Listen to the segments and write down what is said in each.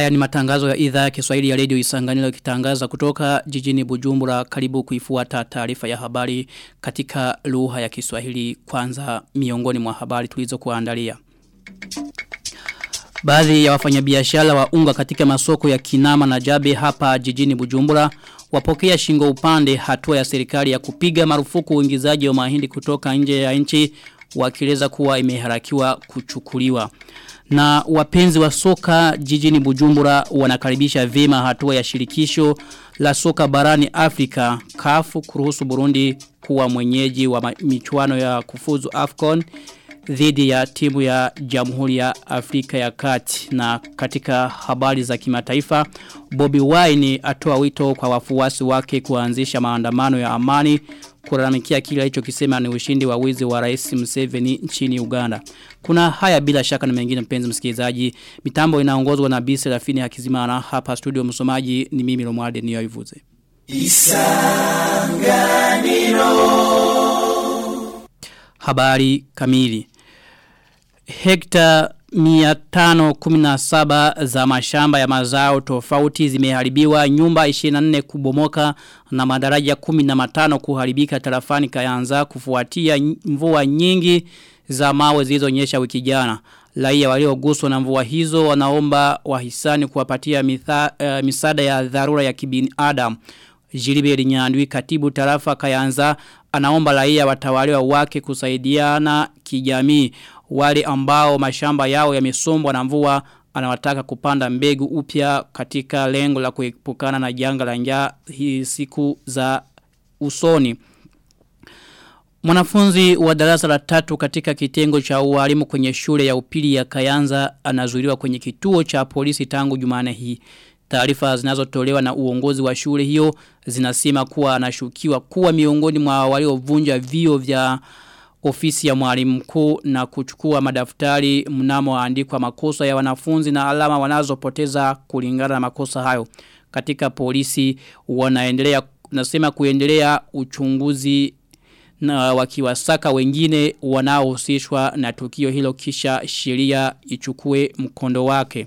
Haya ni matangazo ya idhaa ya Kiswahili ya Radio Isanganiro kitangaza kutoka jijini Bujumbura karibu kuifuata taarifa ya habari katika lugha ya Kiswahili kwanza miongoni mwa habari tulizokuandalia. Baadhi ya wafanyabiashara wa unga katika masoko ya Kinama na Jabe hapa jijini Bujumbura wapokea shingo upande hatua ya serikali ya kupiga marufuku uingizaji wa mahindi kutoka nje ya nchi wakieleza kuwa imeharakiwa kuchukuliwa. Na wapenzi wa soka jijini Bujumbura wanakaribisha vema hatua ya shirikisho la soka barani Afrika kafu kuruhusu Burundi kuwa mwenyeji wa michuano ya kufuzu AFCON dhidi ya timu ya Jamhuri ya Afrika ya Kati. Na katika habari za kimataifa Bobby Wine atoa wito kwa wafuasi wake kuanzisha maandamano ya amani kulalamikia kile alichokisema ni ushindi wa wizi wa Rais Museveni nchini Uganda. Kuna haya bila shaka na mengine mpenzi msikilizaji. Mitambo inaongozwa na Bisi Rafini Hakizimana hapa studio msomaji ni mimi Romualde Niyoivuze. Isanganiro Habari kamili Hekta 517 za mashamba ya mazao tofauti zimeharibiwa nyumba 24 kubomoka na madaraja 15 kuharibika tarafani kayanza kufuatia mvua nyingi za mawe zilizonyesha wiki jana. Raia walioguswa na mvua hizo wanaomba wahisani kuwapatia mitha, uh, misada ya dharura ya kibinadamu. Jiliberi Nyandwi katibu tarafa Kayanza anaomba raia watawaliwa wake kusaidiana kijamii wale ambao mashamba yao yamesombwa na mvua anawataka kupanda mbegu upya katika lengo la kuepukana na janga la njaa hii siku za usoni. Mwanafunzi wa darasa la tatu katika kitengo cha ualimu kwenye shule ya upili ya Kayanza anazuiliwa kwenye kituo cha polisi tangu Jumane hii. Taarifa zinazotolewa na uongozi wa shule hiyo zinasema kuwa anashukiwa kuwa miongoni mwa waliovunja vio vya ofisi ya mwalimu mkuu na kuchukua madaftari mnamo andikwa makosa ya wanafunzi na alama wanazopoteza kulingana na makosa hayo. Katika polisi wanaendelea nasema kuendelea uchunguzi na wakiwasaka wengine wanaohusishwa na tukio hilo kisha sheria ichukue mkondo wake.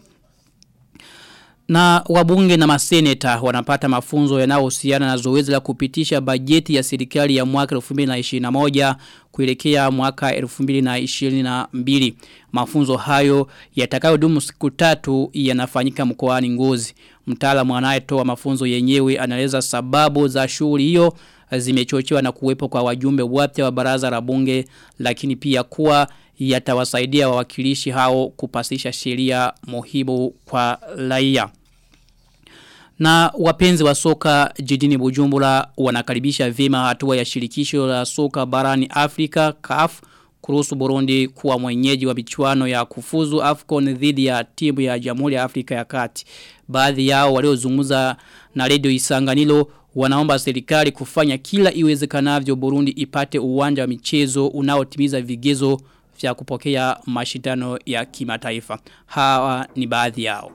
Na wabunge na maseneta wanapata mafunzo yanayohusiana na zoezi la kupitisha bajeti ya serikali ya mwaka 2021 kuelekea mwaka 2022. Mafunzo hayo yatakayodumu siku tatu yanafanyika mkoani Ngozi. Mtaalamu anayetoa mafunzo yenyewe anaeleza sababu za shughuli hiyo zimechochewa na kuwepo kwa wajumbe wapya wa baraza la bunge lakini pia kuwa yatawasaidia wawakilishi hao kupasisha sheria muhimu kwa raia. Na wapenzi wa soka jijini Bujumbura wanakaribisha vema hatua ya shirikisho la soka barani Afrika CAF kuruhusu Burundi kuwa mwenyeji wa michuano ya kufuzu AFCON dhidi ya timu ya Jamhuri ya Afrika ya Kati. Baadhi yao waliozungumza na Radio Isanganilo wanaomba serikali kufanya kila iwezekanavyo Burundi ipate uwanja wa michezo unaotimiza vigezo vya kupokea mashindano ya kimataifa. Hawa ni baadhi yao.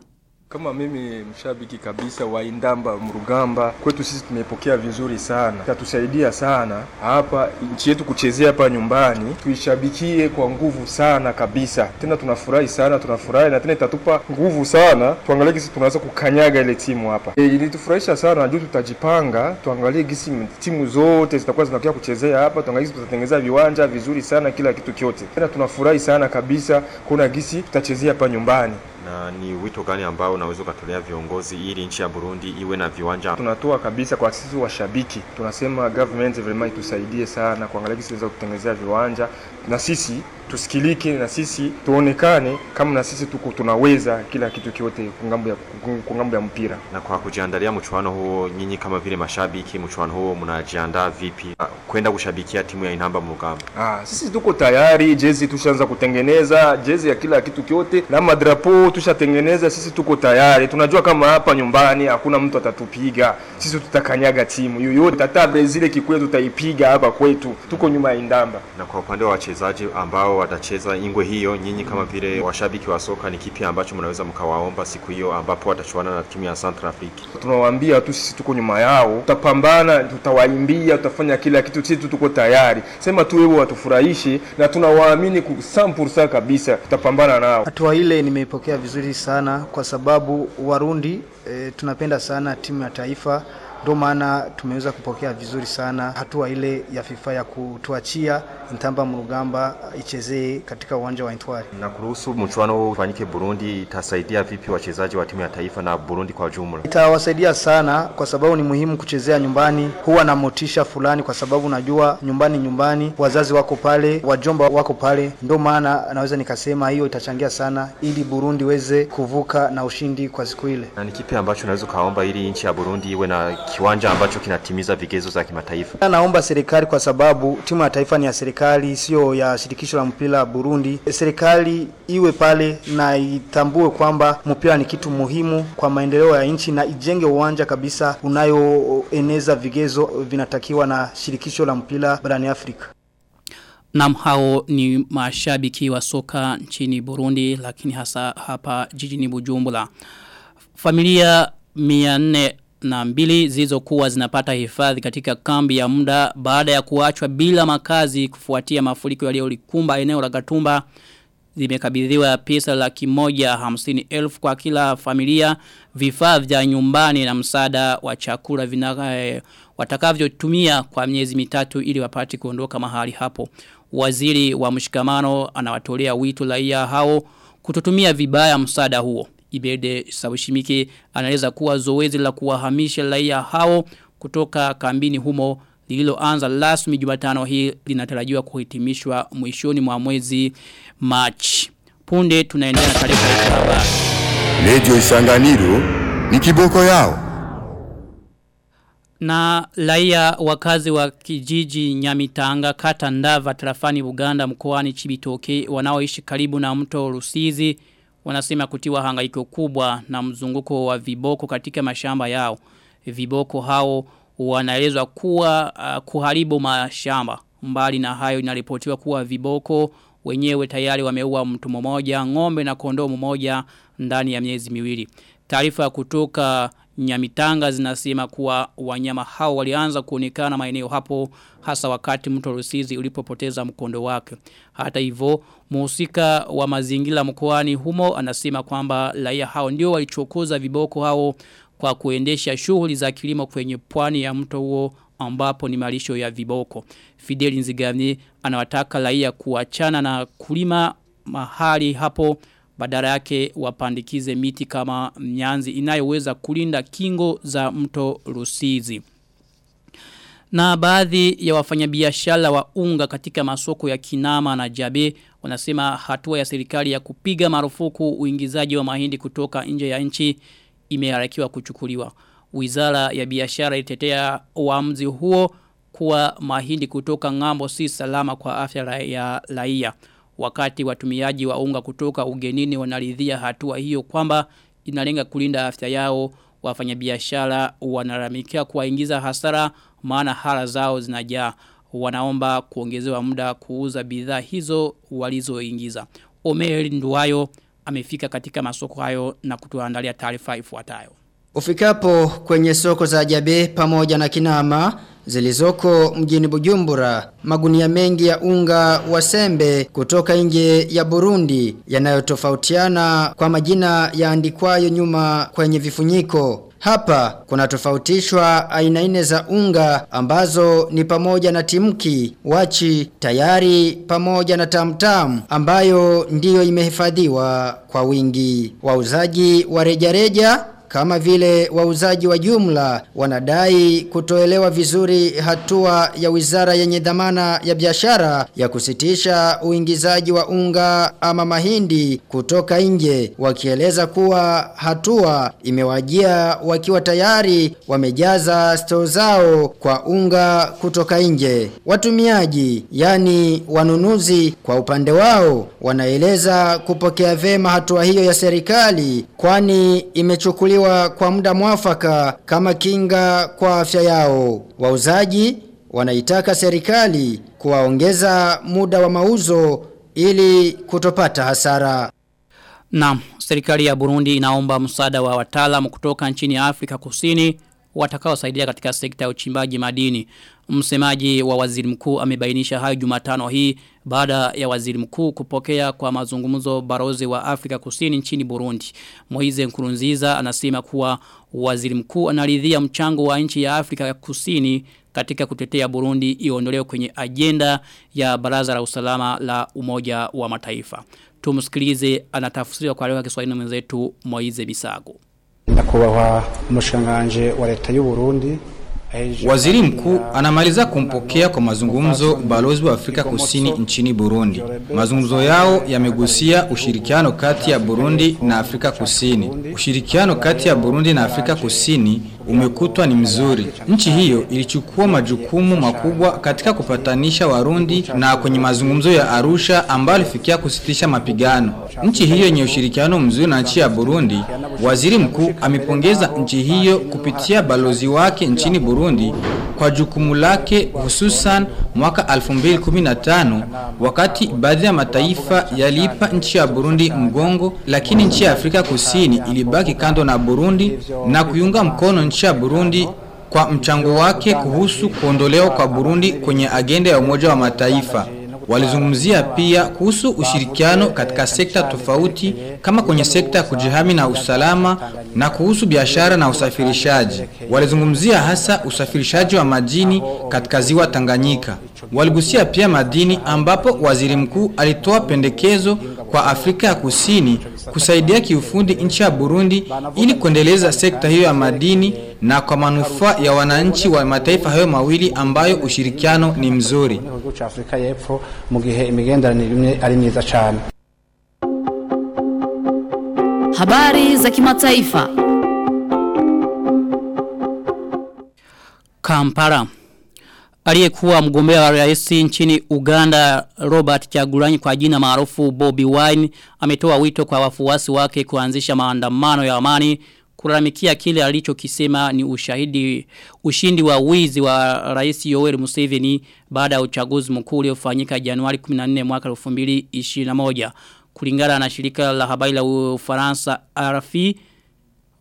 Kama mimi mshabiki kabisa wa Indamba Mrugamba, kwetu sisi tumepokea vizuri sana, tatusaidia sana hapa nchi yetu kuchezea hapa nyumbani, tuishabikie kwa nguvu sana kabisa. Tena tunafurahi sana, tunafurahi na tena itatupa nguvu sana, tuangalie gisi tunaweza kukanyaga ile timu hapa. E, ilitufurahisha sana, najua tutajipanga, tuangalie gisi timu zote zitakuwa zinakuja kuchezea hapa, tuangalie gisi tutatengeneza viwanja vizuri sana, kila kitu kyote. Tena tunafurahi sana kabisa kuna gisi tutachezea hapa nyumbani na ni wito gani ambao unaweza ukatolea viongozi ili nchi ya Burundi iwe na viwanja? Tunatoa kabisa kwa sisi washabiki, tunasema government vraiment itusaidie sana kuangalia kisi tunaweza kutengenezea viwanja na sisi tusikilike na sisi tuonekane kama na sisi tuko tunaweza kila kitu kyote kungambo ya kungambo ya mpira. Na kwa kujiandalia mchuano huo, nyinyi kama vile mashabiki, mchuano huo mnajiandaa vipi kwenda kushabikia timu ya Inamba Mugamba? Ah, sisi tuko tayari, jezi tushaanza kutengeneza, jezi ya kila kitu kyote na madrapo tushatengeneza, sisi tuko tayari. Tunajua kama hapa nyumbani hakuna mtu atatupiga. Sisi tutakanyaga timu yoyote, hata Brazil kikwetu tutaipiga hapa kwetu. Tuko nyuma ya Indamba. Na kwa upande wa wachezaji wachezaji ambao watacheza ingwe hiyo, nyinyi kama vile washabiki wa soka, ni kipi ambacho mnaweza mkawaomba siku hiyo ambapo watachuana na timu ya Centrafrique? Tunawaambia tu sisi tuko nyuma yao, tutapambana, tutawaimbia, tutafanya kila kitu, sisi tu tuko tayari. Sema tu wewe watufurahishe, na tunawaamini 100% kabisa, tutapambana nao. Hatua ile nimeipokea vizuri sana kwa sababu Warundi e, tunapenda sana timu ya taifa ndio maana tumeweza kupokea vizuri sana hatua ile ya FIFA ya kutuachia Ntamba Mrugamba ichezee katika uwanja wa Intwari. Na kuruhusu mchuano ufanyike Burundi, itasaidia vipi wachezaji wa timu ya taifa na Burundi kwa jumla? Itawasaidia sana kwa sababu ni muhimu kuchezea nyumbani, huwa na motisha fulani, kwa sababu najua nyumbani nyumbani, wazazi wako pale, wajomba wako pale, ndio maana naweza nikasema hiyo itachangia sana ili Burundi iweze kuvuka na ushindi kwa siku ile. Na ni kipi ambacho unaweza kaomba ili nchi ya Burundi iwe na kiwanja ambacho kinatimiza vigezo za kimataifa? Naomba serikali, kwa sababu timu ya taifa ni ya serikali, sio ya shirikisho la mpira Burundi. Serikali iwe pale na itambue kwamba mpira ni kitu muhimu kwa maendeleo ya nchi na ijenge uwanja kabisa unayoeneza vigezo vinatakiwa na shirikisho la mpira barani Afrika. Nam hao ni mashabiki wa soka nchini Burundi lakini hasa hapa jijini Bujumbura. Familia 400 na mbili zilizokuwa zinapata hifadhi katika kambi ya muda baada ya kuachwa bila makazi kufuatia mafuriko yaliyolikumba eneo la Gatumba. Zimekabidhiwa pesa laki moja hamsini elfu kwa kila familia vifaa vya nyumbani na msaada wa chakula vina watakavyotumia kwa miezi mitatu ili wapate kuondoka mahali hapo. Waziri wa mshikamano anawatolea wito raia hao kutotumia vibaya msaada huo Ibede Sawishimiki anaeleza kuwa zoezi la kuwahamisha raia hao kutoka kambini humo lililoanza rasmi Jumatano hii linatarajiwa kuhitimishwa mwishoni mwa mwezi March. Punde tunaendelea na taarifa ya habari. Radio Isanganiro ni kiboko yao. Na laia wakazi wa kijiji Nyamitanga kata Ndava tarafani Buganda mkoani Chibitoke wanaoishi karibu na mto Rusizi wanasema kutiwa hangaiko kubwa na mzunguko wa viboko katika mashamba yao. Viboko hao wanaelezwa kuwa uh, kuharibu mashamba. Mbali na hayo inaripotiwa kuwa viboko wenyewe tayari wameua mtu mmoja, ng'ombe na kondoo mmoja ndani ya miezi miwili. Taarifa kutoka Nyamitanga zinasema kuwa wanyama hao walianza kuonekana maeneo hapo hasa wakati mto Rusizi ulipopoteza mkondo wake. Hata hivyo muhusika wa mazingira mkoani humo anasema kwamba raia hao ndio walichokoza viboko hao kwa kuendesha shughuli za kilimo kwenye pwani ya mto huo ambapo ni malisho ya viboko. Fideli Nzigani anawataka raia kuachana na kulima mahali hapo badala yake wapandikize miti kama mnyanzi inayoweza kulinda kingo za mto Rusizi. Na baadhi ya wafanyabiashara wa unga katika masoko ya Kinama na Jabe wanasema hatua ya serikali ya kupiga marufuku uingizaji wa mahindi kutoka nje ya nchi imeharakiwa kuchukuliwa. Wizara ya biashara itetea uamuzi huo kuwa mahindi kutoka ng'ambo si salama kwa afya ya raia. Wakati watumiaji wa unga kutoka ugenini wanaridhia hatua hiyo kwamba inalenga kulinda afya yao wafanyabiashara wanaramikia kuwaingiza hasara maana hala zao zinajaa wanaomba kuongezewa muda kuuza bidhaa hizo walizoingiza. Omer nduayo amefika katika masoko hayo na kutuandalia taarifa ifuatayo. Ufikapo kwenye soko za Jabe pamoja na Kinama zilizoko mjini Bujumbura, magunia mengi ya unga wa sembe kutoka nje ya Burundi yanayotofautiana kwa majina yaandikwayo nyuma kwenye vifunyiko. Hapa kuna tofautishwa aina nne za unga ambazo ni pamoja na timki, wachi, tayari pamoja na tamtam ambayo ndiyo imehifadhiwa kwa wingi. Wauzaji wa rejareja kama vile wauzaji wa jumla wanadai kutoelewa vizuri hatua ya wizara yenye dhamana ya biashara ya kusitisha uingizaji wa unga ama mahindi kutoka nje wakieleza kuwa hatua imewajia wakiwa tayari wamejaza stoo zao kwa unga kutoka nje. Watumiaji yani wanunuzi kwa upande wao wanaeleza kupokea vema hatua hiyo ya serikali kwani imechukuliwa kuchukuliwa kwa muda mwafaka kama kinga kwa afya yao. Wauzaji wanaitaka serikali kuwaongeza muda wa mauzo ili kutopata hasara. Naam, serikali ya Burundi inaomba msaada wa wataalamu kutoka nchini Afrika Kusini watakaosaidia katika sekta ya uchimbaji madini. Msemaji wa waziri mkuu amebainisha hayo Jumatano hii baada ya waziri mkuu kupokea kwa mazungumzo barozi wa Afrika Kusini nchini Burundi. Moize Nkurunziza anasema kuwa waziri mkuu anaridhia mchango wa nchi ya Afrika Kusini katika kutetea Burundi iondolewe kwenye ajenda ya Baraza la Usalama la Umoja wa Mataifa. Tumsikilize anatafsiriwa kwa lugha ya Kiswahili mwenzetu Moize Bisago. Ndakubahwa umushanganje wa leta y'u Burundi Waziri mkuu anamaliza kumpokea kwa mazungumzo balozi wa Afrika Kusini nchini Burundi. Mazungumzo yao yamegusia ushirikiano kati ya Burundi na Afrika Kusini. Ushirikiano kati ya Burundi na Afrika Kusini umekutwa ni mzuri. Nchi hiyo ilichukua majukumu makubwa katika kupatanisha Warundi na kwenye mazungumzo ya Arusha ambayo alifikia kusitisha mapigano. Nchi hiyo yenye ushirikiano mzuri na nchi ya Burundi, waziri mkuu amepongeza nchi hiyo kupitia balozi wake nchini Burundi kwa jukumu lake hususan mwaka 2015 wakati baadhi ya mataifa yaliipa nchi ya Burundi mgongo lakini nchi ya Afrika Kusini ilibaki kando na Burundi na kuiunga mkono nchi ya Burundi kwa mchango wake kuhusu kuondolewa kwa Burundi kwenye agenda ya Umoja wa Mataifa. Walizungumzia pia kuhusu ushirikiano katika sekta tofauti kama kwenye sekta ya kujihami na usalama na kuhusu biashara na usafirishaji. Walizungumzia hasa usafirishaji wa madini katika ziwa Tanganyika. Waligusia pia madini ambapo waziri mkuu alitoa pendekezo kwa Afrika ya Kusini kusaidia kiufundi nchi ya Burundi ili kuendeleza sekta hiyo ya madini na kwa manufaa ya wananchi wa mataifa hayo mawili ambayo ushirikiano ni mzuri. Habari za kimataifa. Kampala. Aliyekuwa mgombea wa rais nchini Uganda Robert Chagulanyi kwa jina maarufu Bobby Wine ametoa wito kwa wafuasi wake kuanzisha maandamano ya amani kulalamikia kile alichokisema ni ushahidi ushindi wa wizi wa rais Yoweri Museveni baada ya uchaguzi mkuu uliofanyika Januari 14 mwaka 2021 kulingana na shirika la habari la Ufaransa RFI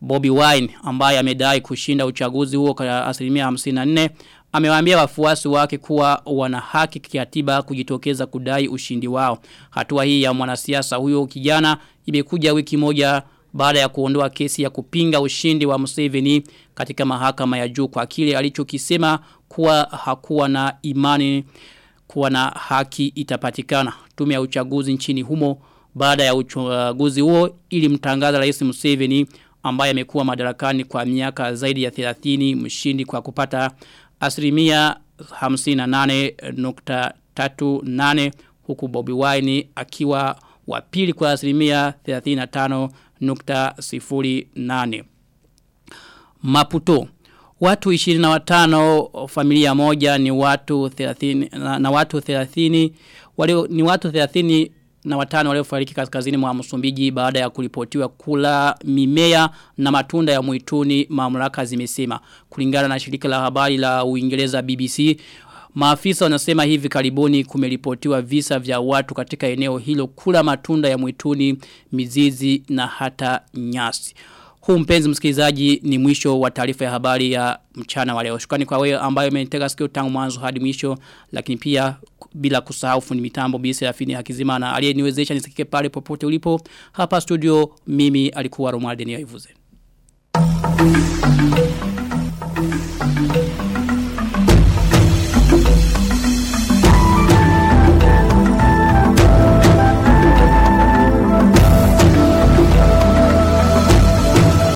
Bobby Wine ambaye amedai kushinda uchaguzi huo kwa asilimia 54 amewaambia wafuasi wake kuwa wana haki kikatiba kujitokeza kudai ushindi wao. Hatua hii ya mwanasiasa huyo kijana imekuja wiki moja baada ya kuondoa kesi ya kupinga ushindi wa Museveni katika mahakama ya juu kwa kile alichokisema kuwa hakuwa na imani kuwa na haki itapatikana. Tume ya uchaguzi nchini humo baada ya uchaguzi huo ili mtangaza Rais Museveni ambaye amekuwa madarakani kwa miaka zaidi ya 30 mshindi kwa kupata asilimia 58.38 huku Bobby Wine akiwa wa pili kwa asilimia 35.08 Maputo Watu 25 familia moja ni watu 30 na, na watu 30 walio ni watu 30 na watano waliofariki kaskazini mwa Msumbiji baada ya kuripotiwa kula mimea na matunda ya mwituni mamlaka zimesema kulingana na shirika la habari la Uingereza BBC Maafisa wanasema hivi karibuni kumeripotiwa visa vya watu katika eneo hilo kula matunda ya mwituni, mizizi na hata nyasi. Huu mpenzi msikilizaji ni mwisho wa taarifa ya habari ya mchana wa leo. Shukrani kwa wewe ambayo umenitega sikio tangu mwanzo hadi mwisho lakini pia bila kusahau fundi mitambo bisi fini hakizima na aliyeniwezesha nisikike pale popote ulipo. Hapa studio mimi alikuwa Romuald Niyoivuze. Thank you.